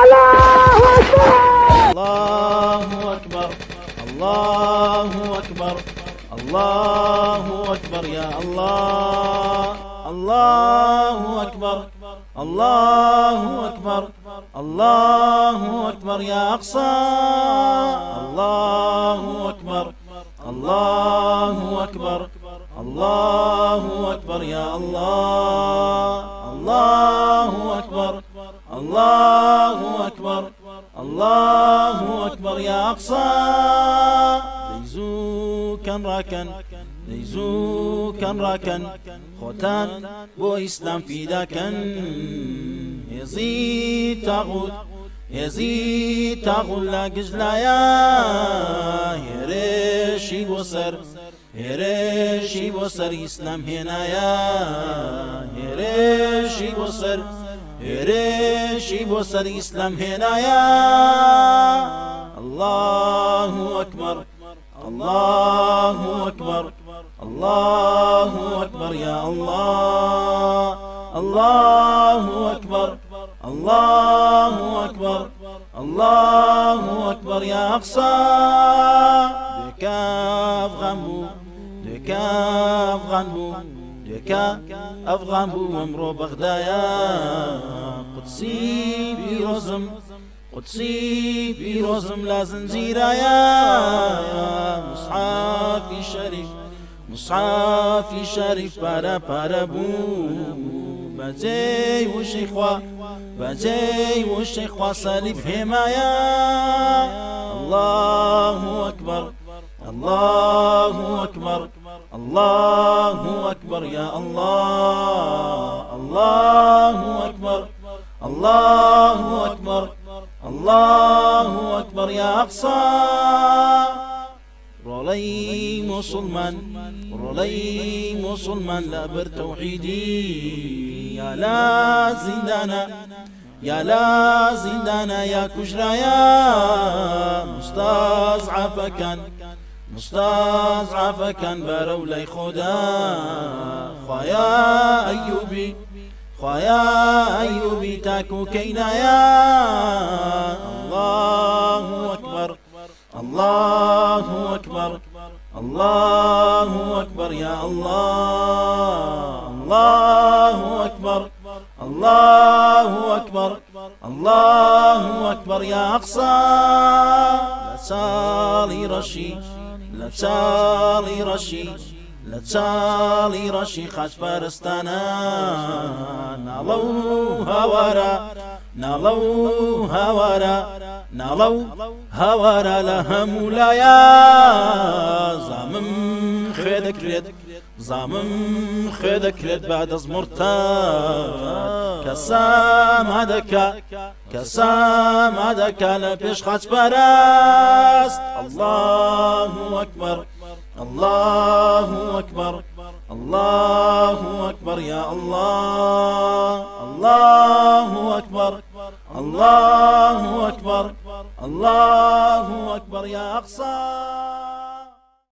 الله أكبر. الله أكبر. الله أكبر. الله أكبر يا الله. الله أكبر. الله أكبر. الله أكبر يا أقصى. الله أكبر. الله أكبر. الله أكبر يا الله. أكبر يا أقصى. ليزو كان راكن ليزو كان راكن خوتان بو إسلام في داكن يزيد تاغوت يزيد تاغول لا بوسر هێرێشی بۆ سەر ئیسلام هێنایە هێرێشی بۆ سەر هێرێشی بۆ سەر ئیسلام هێنایە الله أكبر. الله أكبر. الله أكبر يا الله. الله أكبر. الله أكبر. الله أكبر يا أقصى. دكاف غنبو دكاف غنبو دكا أفغان بو ومرو بغدايا. قدسي بيروزم قدسي بيروزم لا زنزيرايا مصحفي شريف مصحفي شريف بارا بارا بو. بەجێی وشی خوا بەجێی وشی خوا سەلیب هێمایە الله أكبر الله أكبر الله أكبر يا الله الله أكبر الله أكبر. الله أكبر يا أقصى. رولي مسلمان رولي مسلمان لا بر توحيدي. يا لا زندانا يا لا زندانا يا كجرايا مستضعف كان مستضعف كان برولي خدا. خيا أيوبي. أيوبي تاكو كينايا الله أكبر. الله أكبر. الله أكبر يا الله. الله أكبر. الله أكبر. الله أكبر يا أقصى. لا تسالي رشي. لە چاڵی ڕەشی خەشپەرستانە ناڵە و هاوارە ناڵە و هاوارە ناڵە و هاوارە لە هەموو لایە زامم خێ دەکرێت زامم خێ دەکرێت با دەزمڕتا کە ساما دەکا کە ساما دەکا لە پێش خەچپەرست ئەله وەکمەڕ الله أكبر. الله أكبر يا الله. الله أكبر. الله أكبر. الله أكبر يا أقصى.